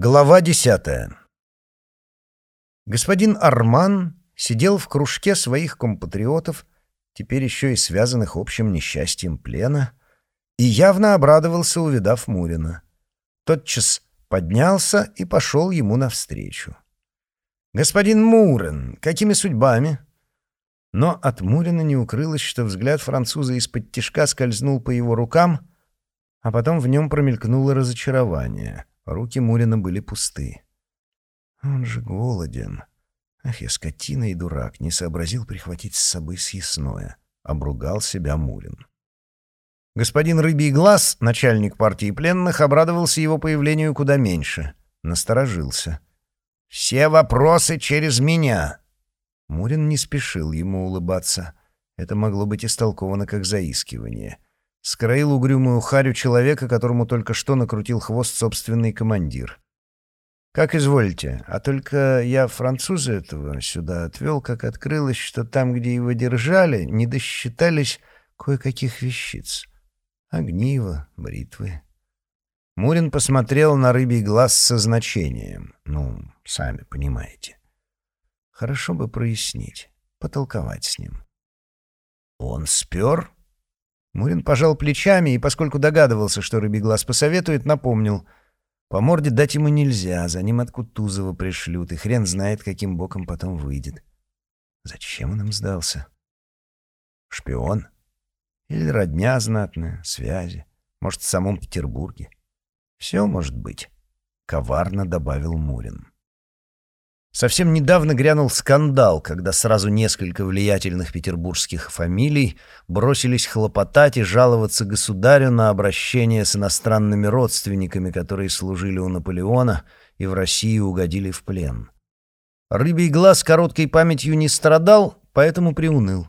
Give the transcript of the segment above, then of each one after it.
Глава десятая. Господин Арман сидел в кружке своих компатриотов, теперь еще и связанных общим несчастьем плена, и явно обрадовался, увидав Мурина. Тотчас поднялся и пошел ему навстречу. «Господин Мурин, какими судьбами?» Но от Мурина не укрылось, что взгляд француза из-под тишка скользнул по его рукам, а потом в нем промелькнуло разочарование — Руки Мурина были пусты. Он же голоден. Ах, я скотина и дурак, не сообразил прихватить с собой съестное. Обругал себя Мурин. Господин Рыбий Глаз, начальник партии пленных, обрадовался его появлению куда меньше. Насторожился. «Все вопросы через меня!» Мурин не спешил ему улыбаться. Это могло быть истолковано как заискивание — скроил угрюмую харю человека, которому только что накрутил хвост собственный командир. «Как изволите, а только я француза этого сюда отвел, как открылось, что там, где его держали, не досчитались кое-каких вещиц. Огниво, бритвы». Мурин посмотрел на рыбий глаз со значением. Ну, сами понимаете. Хорошо бы прояснить, потолковать с ним. «Он спер?» Мурин пожал плечами и, поскольку догадывался, что рыбий глаз посоветует, напомнил. По морде дать ему нельзя, за ним от Кутузова пришлют, и хрен знает, каким боком потом выйдет. Зачем он им сдался? Шпион? Или родня знатная, связи? Может, в самом Петербурге? Все может быть, — коварно добавил Мурин. Совсем недавно грянул скандал, когда сразу несколько влиятельных петербургских фамилий бросились хлопотать и жаловаться государю на обращение с иностранными родственниками, которые служили у Наполеона и в России угодили в плен. Рыбий глаз короткой памятью не страдал, поэтому приуныл.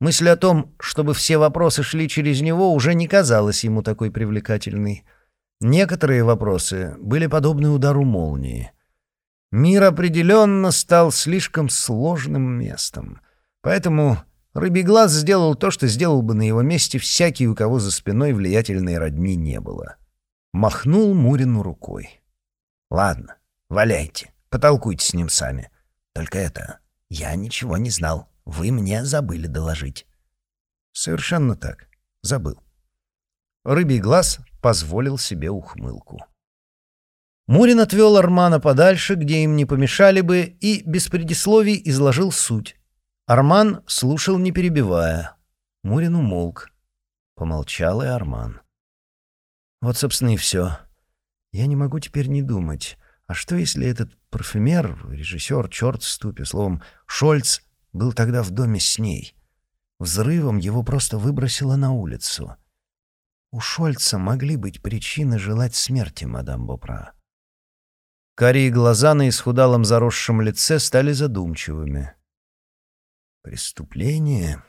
Мысль о том, чтобы все вопросы шли через него, уже не казалась ему такой привлекательной. Некоторые вопросы были подобны удару молнии — Мир определенно стал слишком сложным местом. Поэтому Рыбий Глаз сделал то, что сделал бы на его месте всякий, у кого за спиной влиятельной родни не было. Махнул Мурину рукой. «Ладно, валяйте, потолкуйте с ним сами. Только это, я ничего не знал. Вы мне забыли доложить». «Совершенно так. Забыл». Рыбий Глаз позволил себе ухмылку. Мурин отвел Армана подальше, где им не помешали бы, и без предисловий изложил суть. Арман слушал, не перебивая. Мурин умолк. Помолчал и Арман. Вот, собственно, и все. Я не могу теперь не думать. А что, если этот парфюмер, режиссер, черт ступе, словом, Шольц, был тогда в доме с ней? Взрывом его просто выбросило на улицу. У Шольца могли быть причины желать смерти мадам Бопра. Карие глаза на исхудалом заросшем лице стали задумчивыми. «Преступление?»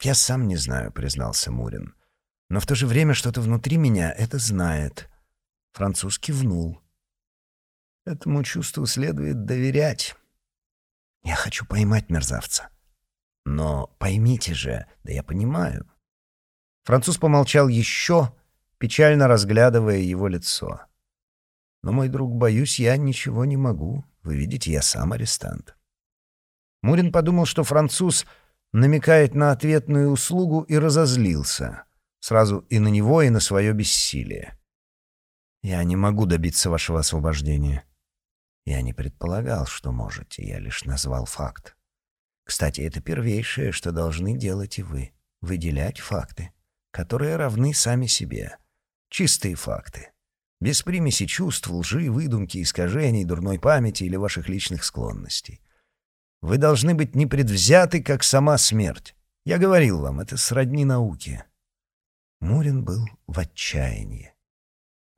«Я сам не знаю», — признался Мурин. «Но в то же время что-то внутри меня это знает». Француз кивнул. «Этому чувству следует доверять. Я хочу поймать мерзавца. Но поймите же, да я понимаю». Француз помолчал еще, печально разглядывая его лицо. Но, мой друг, боюсь, я ничего не могу. Вы видите, я сам арестант. Мурин подумал, что француз намекает на ответную услугу и разозлился. Сразу и на него, и на свое бессилие. «Я не могу добиться вашего освобождения». «Я не предполагал, что можете, я лишь назвал факт. Кстати, это первейшее, что должны делать и вы — выделять факты, которые равны сами себе. Чистые факты без примеси чувств, лжи, выдумки, искажений, дурной памяти или ваших личных склонностей. Вы должны быть непредвзяты, как сама смерть. Я говорил вам, это сродни науке. Мурин был в отчаянии.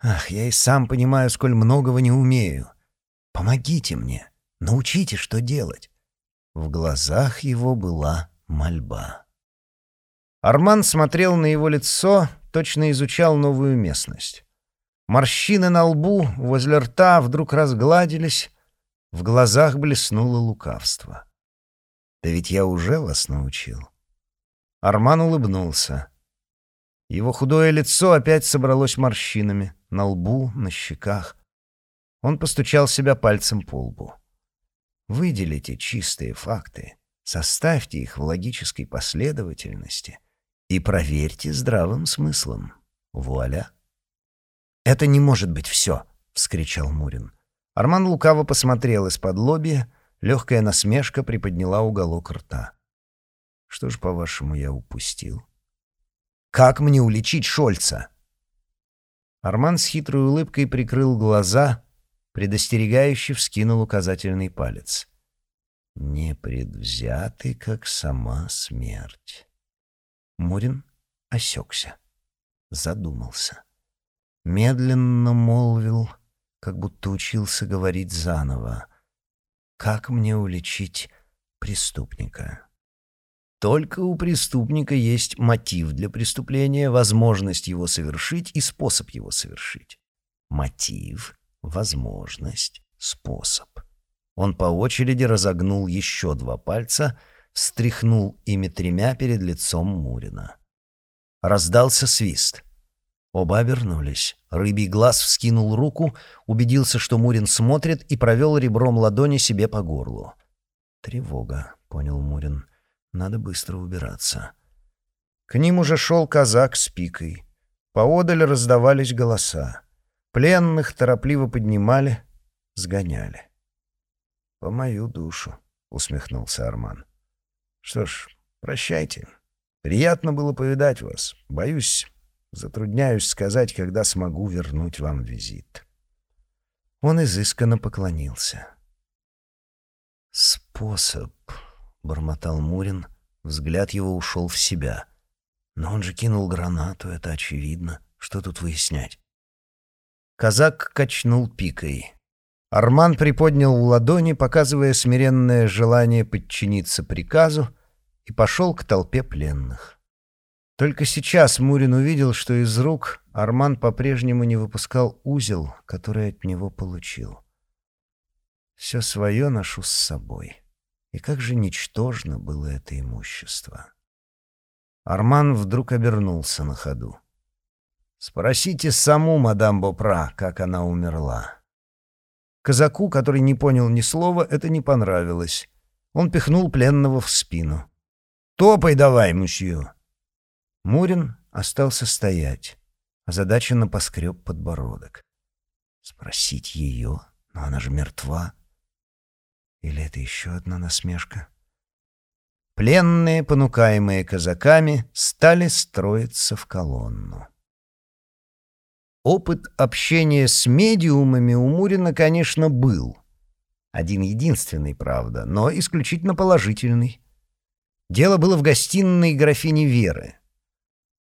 Ах, я и сам понимаю, сколь многого не умею. Помогите мне, научите, что делать. В глазах его была мольба. Арман смотрел на его лицо, точно изучал новую местность. Морщины на лбу возле рта вдруг разгладились, в глазах блеснуло лукавство. «Да ведь я уже вас научил». Арман улыбнулся. Его худое лицо опять собралось морщинами на лбу, на щеках. Он постучал себя пальцем по лбу. Выделите чистые факты, составьте их в логической последовательности и проверьте здравым смыслом. Вуаля! «Это не может быть все!» — вскричал Мурин. Арман лукаво посмотрел из-под лобья, легкая насмешка приподняла уголок рта. «Что ж, по-вашему, я упустил?» «Как мне уличить Шольца?» Арман с хитрой улыбкой прикрыл глаза, предостерегающе вскинул указательный палец. «Непредвзятый, как сама смерть». Мурин осекся, задумался. Медленно молвил, как будто учился говорить заново. «Как мне уличить преступника?» Только у преступника есть мотив для преступления, возможность его совершить и способ его совершить. Мотив, возможность, способ. Он по очереди разогнул еще два пальца, встряхнул ими тремя перед лицом Мурина. Раздался свист. Оба обернулись. Рыбий глаз вскинул руку, убедился, что Мурин смотрит, и провел ребром ладони себе по горлу. «Тревога», — понял Мурин. Надо быстро убираться. К ним уже шел казак с пикой. Поодаль раздавались голоса. Пленных торопливо поднимали, сгоняли. «По мою душу», — усмехнулся Арман. «Что ж, прощайте. Приятно было повидать вас. Боюсь, затрудняюсь сказать, когда смогу вернуть вам визит». Он изысканно поклонился. «Способ», бормотал Мурин, взгляд его ушел в себя. Но он же кинул гранату, это очевидно. Что тут выяснять? Казак качнул пикой. Арман приподнял ладони, показывая смиренное желание подчиниться приказу, и пошел к толпе пленных. Только сейчас Мурин увидел, что из рук Арман по-прежнему не выпускал узел, который от него получил. «Все свое ношу с собой». И как же ничтожно было это имущество. Арман вдруг обернулся на ходу. «Спросите саму мадам Бопра, как она умерла». Казаку, который не понял ни слова, это не понравилось. Он пихнул пленного в спину. «Топай давай, мусью!» Мурин остался стоять, озадаченно поскреб подбородок. Спросить ее? Но она же мертва. Или это еще одна насмешка? Пленные, понукаемые казаками, стали строиться в колонну. Опыт общения с медиумами у Мурина, конечно, был. Один единственный, правда, но исключительно положительный. Дело было в гостиной графини Веры.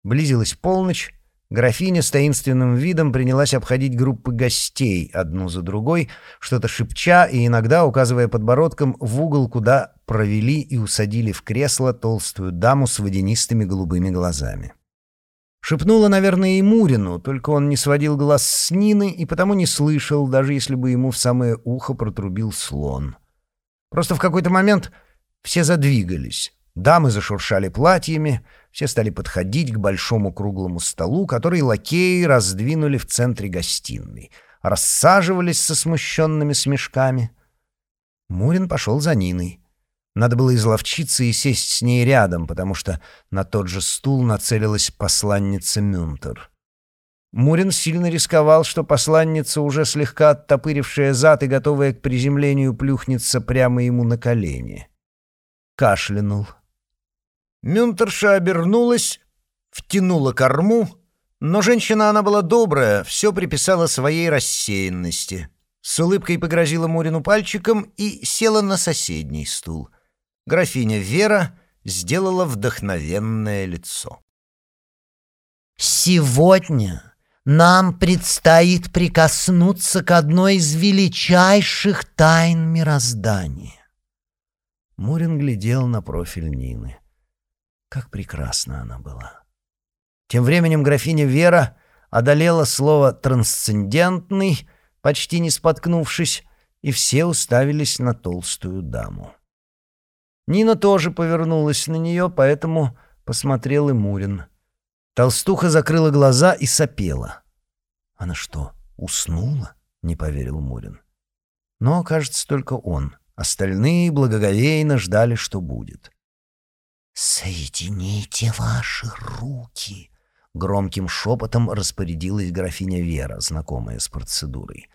Близилась полночь, Графиня с таинственным видом принялась обходить группы гостей одну за другой, что-то шепча и иногда указывая подбородком в угол, куда провели и усадили в кресло толстую даму с водянистыми голубыми глазами. Шепнула, наверное, и Мурину, только он не сводил глаз с Нины и потому не слышал, даже если бы ему в самое ухо протрубил слон. Просто в какой-то момент все задвигались. Дамы зашуршали платьями, все стали подходить к большому круглому столу, который лакеи раздвинули в центре гостиной. Рассаживались со смущенными смешками. Мурин пошел за Ниной. Надо было изловчиться и сесть с ней рядом, потому что на тот же стул нацелилась посланница Мюнтер. Мурин сильно рисковал, что посланница, уже слегка оттопырившая зад и готовая к приземлению, плюхнется прямо ему на колени. Кашлянул. Мюнтерша обернулась, втянула корму, но женщина она была добрая, все приписала своей рассеянности. С улыбкой погрозила Мурину пальчиком и села на соседний стул. Графиня Вера сделала вдохновенное лицо. «Сегодня нам предстоит прикоснуться к одной из величайших тайн мироздания». Мурин глядел на профиль Нины. Как прекрасна она была. Тем временем графиня Вера одолела слово «трансцендентный», почти не споткнувшись, и все уставились на толстую даму. Нина тоже повернулась на нее, поэтому посмотрел и Мурин. Толстуха закрыла глаза и сопела. Она что, уснула? не поверил Мурин. Но, кажется, только он. Остальные благоговейно ждали, что будет. «Соедините ваши руки!» Громким шепотом распорядилась графиня Вера, знакомая с процедурой.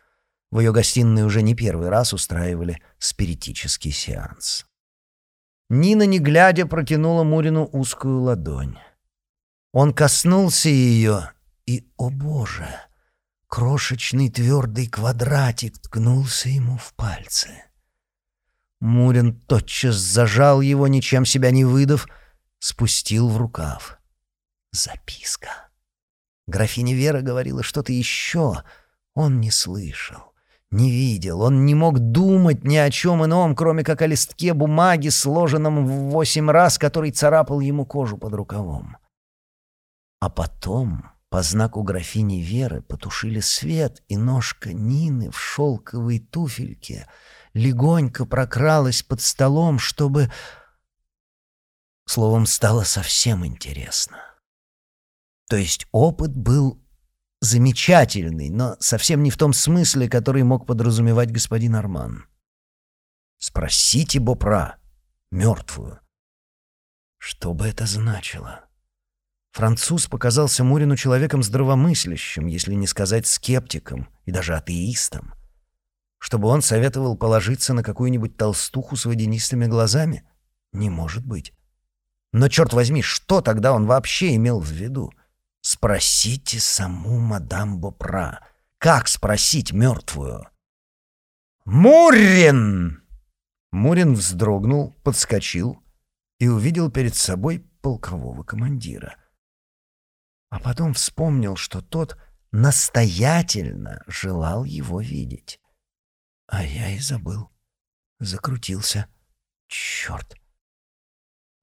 В ее гостиной уже не первый раз устраивали спиритический сеанс. Нина, не глядя, протянула Мурину узкую ладонь. Он коснулся ее, и, о боже, крошечный твердый квадратик ткнулся ему в пальцы. Мурин тотчас зажал его, ничем себя не выдав, спустил в рукав. Записка. Графиня Вера говорила что-то еще. Он не слышал, не видел, он не мог думать ни о чем ином, кроме как о листке бумаги, сложенном в восемь раз, который царапал ему кожу под рукавом. А потом по знаку графини Веры потушили свет, и ножка Нины в шелковой туфельке — легонько прокралась под столом, чтобы... Словом, стало совсем интересно. То есть опыт был замечательный, но совсем не в том смысле, который мог подразумевать господин Арман. Спросите Бопра, мертвую. Что бы это значило? Француз показался Мурину человеком здравомыслящим, если не сказать скептиком и даже атеистом. Чтобы он советовал положиться на какую-нибудь толстуху с водянистыми глазами? Не может быть. Но, черт возьми, что тогда он вообще имел в виду? Спросите саму мадам Бопра. Как спросить мертвую? «Мурин!» Мурин вздрогнул, подскочил и увидел перед собой полкового командира. А потом вспомнил, что тот настоятельно желал его видеть. А я и забыл. Закрутился. Черт.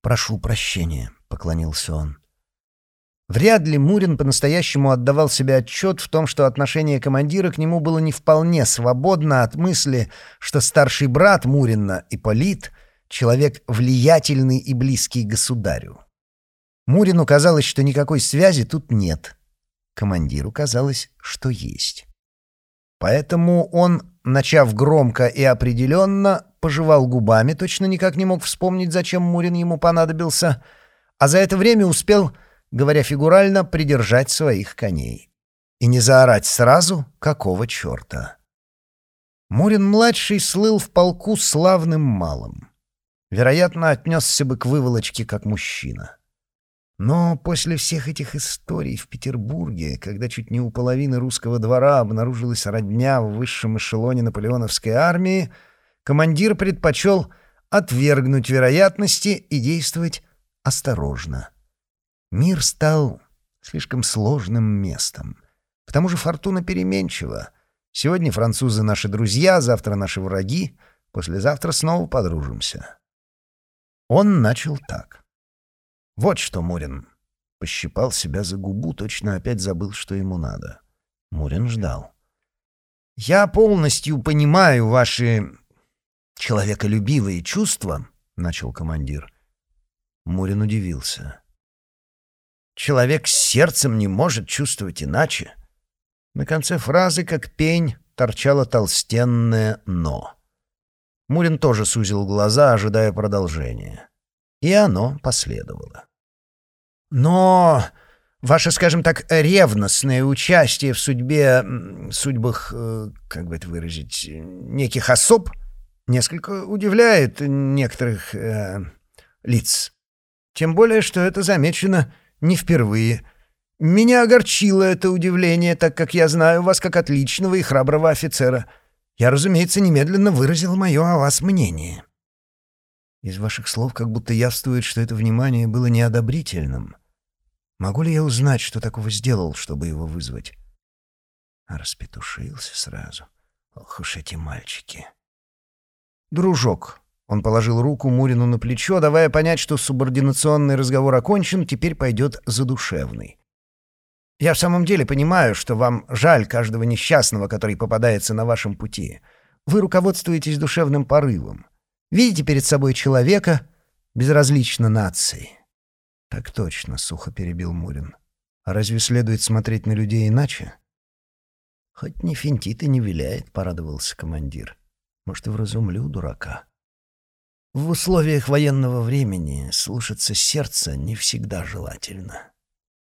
«Прошу прощения», — поклонился он. Вряд ли Мурин по-настоящему отдавал себе отчет в том, что отношение командира к нему было не вполне свободно от мысли, что старший брат Мурина, Ипполит, человек влиятельный и близкий государю. Мурину казалось, что никакой связи тут нет. Командиру казалось, что есть. Поэтому он начав громко и определенно, пожевал губами, точно никак не мог вспомнить, зачем Мурин ему понадобился, а за это время успел, говоря фигурально, придержать своих коней. И не заорать сразу, какого черта. Мурин-младший слыл в полку славным малым. Вероятно, отнесся бы к выволочке как мужчина. Но после всех этих историй в Петербурге, когда чуть не у половины русского двора обнаружилась родня в высшем эшелоне наполеоновской армии, командир предпочел отвергнуть вероятности и действовать осторожно. Мир стал слишком сложным местом. К тому же фортуна переменчива. Сегодня французы наши друзья, завтра наши враги, послезавтра снова подружимся. Он начал так. «Вот что, Мурин!» Пощипал себя за губу, точно опять забыл, что ему надо. Мурин ждал. «Я полностью понимаю ваши человеколюбивые чувства», — начал командир. Мурин удивился. «Человек с сердцем не может чувствовать иначе». На конце фразы, как пень, торчало толстенное «но». Мурин тоже сузил глаза, ожидая продолжения. И оно последовало. Но ваше, скажем так, ревностное участие в судьбе, судьбах, э, как бы это выразить, неких особ несколько удивляет некоторых э, лиц. Тем более, что это замечено не впервые. Меня огорчило это удивление, так как я знаю вас как отличного и храброго офицера. Я, разумеется, немедленно выразил мое о вас мнение. Из ваших слов как будто явствует, что это внимание было неодобрительным. Могу ли я узнать, что такого сделал, чтобы его вызвать? А распетушился сразу. Ох уж эти мальчики. Дружок. Он положил руку Мурину на плечо, давая понять, что субординационный разговор окончен, теперь пойдет задушевный. Я в самом деле понимаю, что вам жаль каждого несчастного, который попадается на вашем пути. Вы руководствуетесь душевным порывом. Видите перед собой человека, безразлично нации. «Так точно», — сухо перебил Мурин. «А разве следует смотреть на людей иначе?» Хоть не финтит и не виляет, порадовался командир. Может, и вразумлю дурака. В условиях военного времени слушаться сердца не всегда желательно.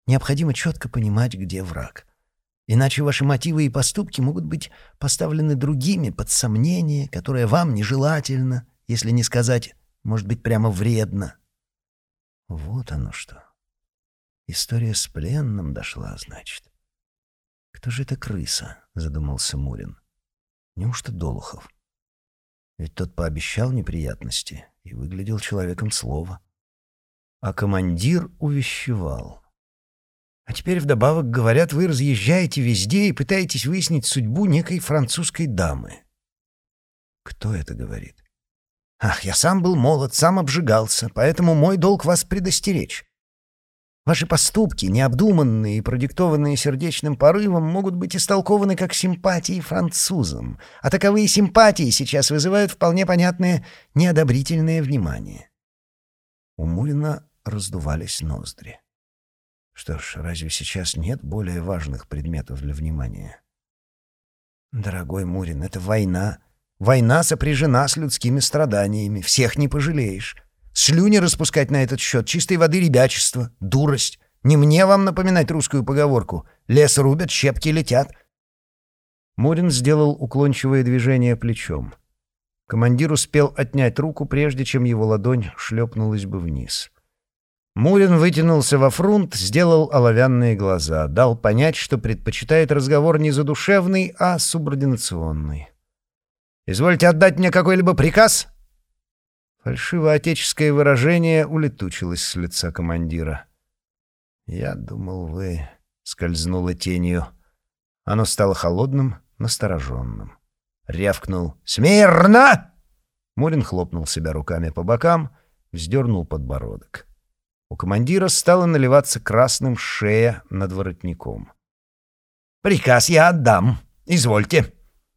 Необходимо четко понимать, где враг. Иначе ваши мотивы и поступки могут быть поставлены другими под сомнение, которое вам нежелательно, если не сказать, может быть, прямо вредно. Вот оно что. История с пленным дошла, значит. «Кто же эта крыса?» — задумался Мурин. «Неужто Долухов? Ведь тот пообещал неприятности и выглядел человеком слова. А командир увещевал. А теперь вдобавок, говорят, вы разъезжаете везде и пытаетесь выяснить судьбу некой французской дамы. Кто это говорит? Ах, я сам был молод, сам обжигался, поэтому мой долг вас предостеречь. Ваши поступки, необдуманные и продиктованные сердечным порывом, могут быть истолкованы как симпатии французам, а таковые симпатии сейчас вызывают вполне понятное неодобрительное внимание. У Мурина раздувались ноздри. Что ж, разве сейчас нет более важных предметов для внимания? Дорогой Мурин, это война. Война сопряжена с людскими страданиями. Всех не пожалеешь. Слюни распускать на этот счет, чистой воды ребячество, дурость. Не мне вам напоминать русскую поговорку «лес рубят, щепки летят». Мурин сделал уклончивое движение плечом. Командир успел отнять руку, прежде чем его ладонь шлепнулась бы вниз. Мурин вытянулся во фрунт, сделал оловянные глаза, дал понять, что предпочитает разговор не задушевный, а субординационный. «Извольте отдать мне какой-либо приказ?» Фальшиво-отеческое выражение улетучилось с лица командира. «Я думал, вы...» — скользнуло тенью. Оно стало холодным, настороженным. Рявкнул «Смирно!» Мурин хлопнул себя руками по бокам, вздернул подбородок. У командира стало наливаться красным шея над воротником. «Приказ я отдам. Извольте.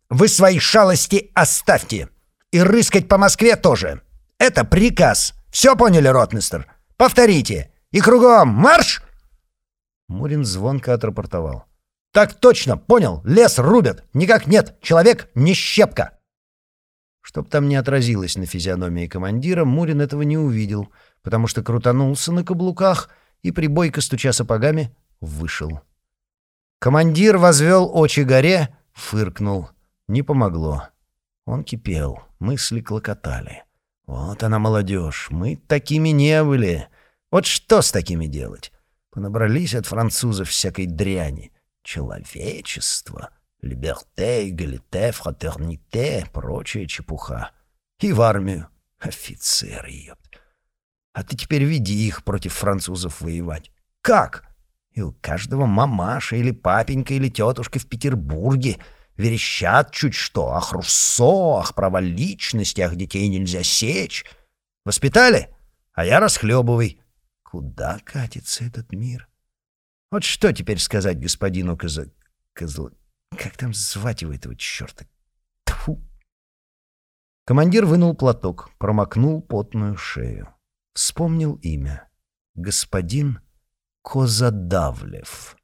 Вы свои шалости оставьте. И рыскать по Москве тоже. Это приказ. Все поняли, ротмистер? Повторите. И кругом марш!» Мурин звонко отрапортовал. «Так точно, понял. Лес рубят. Никак нет. Человек не щепка». Чтоб там не отразилось на физиономии командира, Мурин этого не увидел, потому что крутанулся на каблуках и, прибойко стуча сапогами, вышел. Командир возвел очи горе, фыркнул. Не помогло. Он кипел, мысли клокотали. Вот она, молодежь, мы такими не были. Вот что с такими делать? Понабрались от французов всякой дряни. Человечество, либерте, эгалите, фратерните, прочая чепуха. И в армию. Офицеры, ёпт. А ты теперь веди их против французов воевать. Как? И у каждого мамаша или папенька или тетушка в Петербурге — верещат чуть что, ах, Руссо, ах, право личности, ах, детей нельзя сечь. Воспитали? А я расхлебывай. Куда катится этот мир? Вот что теперь сказать господину Коза... Козл... Как там звать его этого черта? Тьфу! Командир вынул платок, промокнул потную шею. Вспомнил имя. Господин Козадавлев.